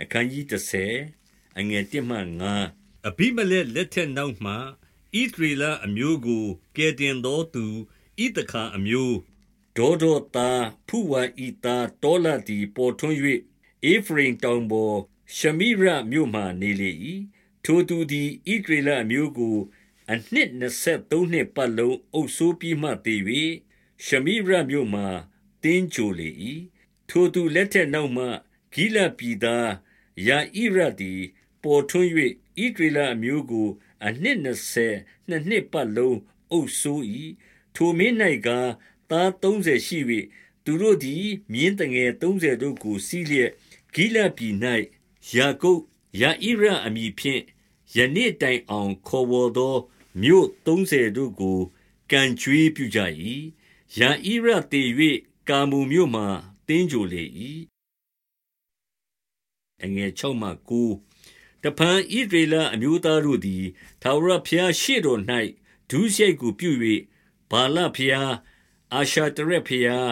အခန်းကြီး30အငယ်1မှ9အဘိမလက်လက်ထက်နောက်မှဣသရေလအမျိုးကိုကယ်တင်သောသူဣသခာအမျိုးဒေါဒေါသားဖုဝါဤသားတောလတီပေါ်ထွန်း၍အေဖရင်တောင်ပေါ်ရှမိရမြို့မှနေလေ၏ထိုသူသည်ဣသရေလအမျိုးကိုအနှစ်23နှစ်ပတ်လုံးအုပ်ဆိုးပြီးမှတည်၍ရှမိရမြို့မှတင်းကြိုလေ၏ထိုသူလက်ထက်နောက်မှ ဂိလပြည်သားယာဣရသည် ပေါ်ထွန်း၍ဣဒရလအမျိုးကို အနှစ်20နှစ်နှစ်ပတ်လုံးအုပ်ဆိုး၏ထိုမင်း၌ကသား30ရှိ၍သူတို့သည် မြင်းတငယ်30တို့ကိုစီးလျက်ဂိလပြည်၌ယာကုပ်ယာဣရအမည်ဖြင့်ယနေ့တိုင်အောင်ခေါ်ဝေါ်သောမြို့30တို့ကိုကံကြွေးပြုကြ၏ယာဣရတည်၍ကာမူမြို့မှတင်းကြိုလေ၏ အငယ်6မှ9တဖန်ဣဒရေလအမျိုးသားတို့သည်သာဝရဖျားရှေ့တော်၌ဒုစရိုက်ကိုပြု၍ဘာလဖျားအာရှာတရက်ဖျား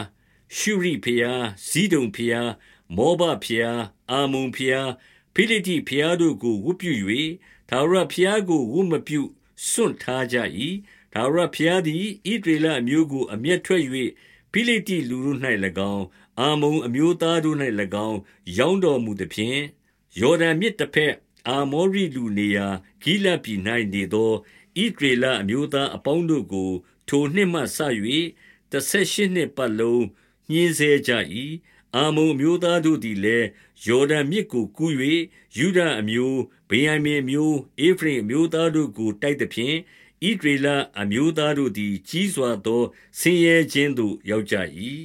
ရှုရိဖျားဇီဒုံဖျားမောဘဖျားအာမုန်ဖျားဖိလိတိဖျားတို့ကိုဝတ်ပြု၍သာဝရဖျားကိုဝတ်မပြုစွန့်ထားကြ၏သာဝရဖျားသည်ဣဒရေလအမျိုးကိုအမျက်ထွက်၍ ဖိလိတိလူတို့၌၎င်းအာမုန်အမျိုးသားတို့၌၎င်းရောင်းတော်မူသည်ဖြင့်ယော်ဒန်မြစ်တစ်ဖက်အာမောရိလူနေရာဂိလပြည်၌နေသောဣဒရေလအမျိုးသားအပေါင်းတို့ကို ထိုနှစ်မှဆ၍တဆက်ရှိနှစ်ပတ်လုံးညှင်းဆဲကြ၏အာမုန်မျိုးသားတို့သည်လည်းယော်ဒန်မြစ်ကိုကူး၍ယူဒအမျိုးဗင်ယမင်မျိုးအေဖရင်မျိုးသားတို့ကိုတိုက်သဖြင့် ဣဒရေလအမျိုးသားတို့သည် ကြီးစွာသောဆင်းရဲခြင်းသို့ ရောက်ကြ၏